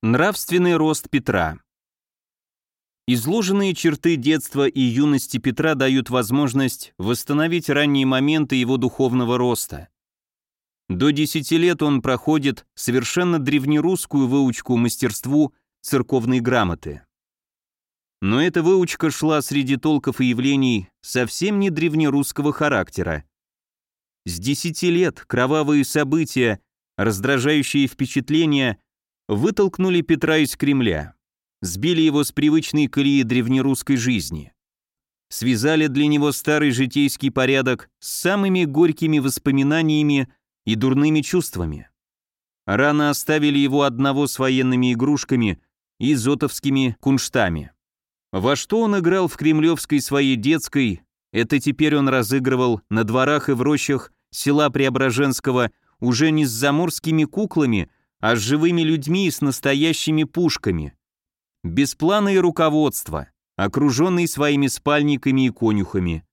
Нравственный рост Петра. Изложенные черты детства и юности Петра дают возможность восстановить ранние моменты его духовного роста. До 10 лет он проходит совершенно древнерусскую выучку мастерству церковной грамоты. Но эта выучка шла среди толков и явлений совсем не древнерусского характера. С 10 лет кровавые события, раздражающие впечатления – вытолкнули Петра из Кремля, сбили его с привычной колеи древнерусской жизни, связали для него старый житейский порядок с самыми горькими воспоминаниями и дурными чувствами. Рано оставили его одного с военными игрушками и зотовскими кунштами. Во что он играл в кремлевской своей детской, это теперь он разыгрывал на дворах и в рощах села Преображенского уже не с заморскими куклами, а с живыми людьми и с настоящими пушками. Без плана и руководства, окруженный своими спальниками и конюхами.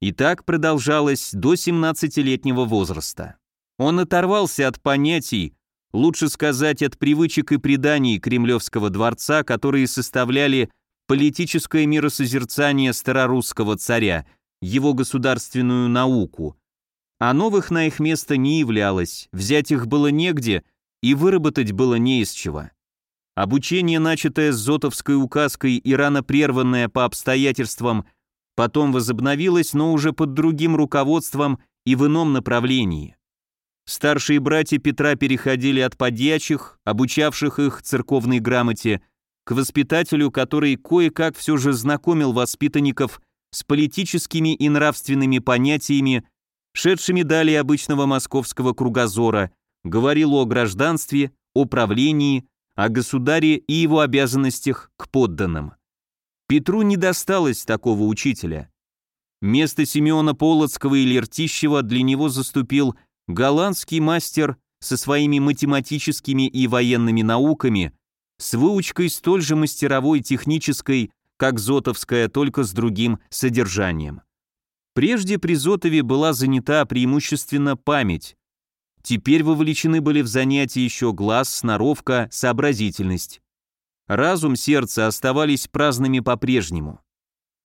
И так продолжалось до 17-летнего возраста. Он оторвался от понятий, лучше сказать, от привычек и преданий Кремлевского дворца, которые составляли политическое миросозерцание старорусского царя, его государственную науку. А новых на их место не являлось, взять их было негде – и выработать было не из чего. Обучение, начатое с Зотовской указкой и рано прерванное по обстоятельствам, потом возобновилось, но уже под другим руководством и в ином направлении. Старшие братья Петра переходили от подьячих, обучавших их церковной грамоте, к воспитателю, который кое-как все же знакомил воспитанников с политическими и нравственными понятиями, шедшими далее обычного московского кругозора – говорил о гражданстве, о правлении, о государе и его обязанностях к подданным. Петру не досталось такого учителя. Место Симеона Полоцкого и Лертищева для него заступил голландский мастер со своими математическими и военными науками, с выучкой столь же мастеровой технической, как Зотовская, только с другим содержанием. Прежде при Зотове была занята преимущественно память, Теперь вовлечены были в занятия еще глаз, сноровка, сообразительность. Разум, сердце оставались праздными по-прежнему.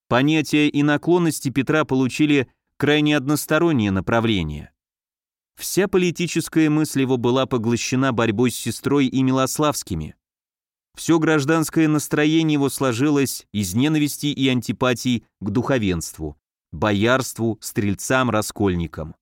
Понятия и наклонности Петра получили крайне одностороннее направление. Вся политическая мысль его была поглощена борьбой с сестрой и Милославскими. Все гражданское настроение его сложилось из ненависти и антипатий к духовенству, боярству, стрельцам, раскольникам.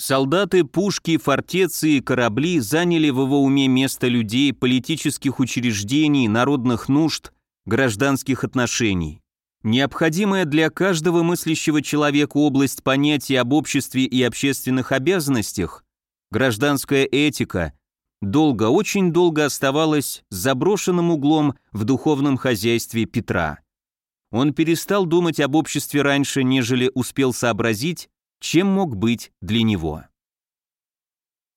Солдаты, пушки, фортеции и корабли заняли в его уме место людей, политических учреждений, народных нужд, гражданских отношений. Необходимая для каждого мыслящего человека область понятий об обществе и общественных обязанностях, гражданская этика, долго, очень долго оставалась заброшенным углом в духовном хозяйстве Петра. Он перестал думать об обществе раньше, нежели успел сообразить, чем мог быть для него.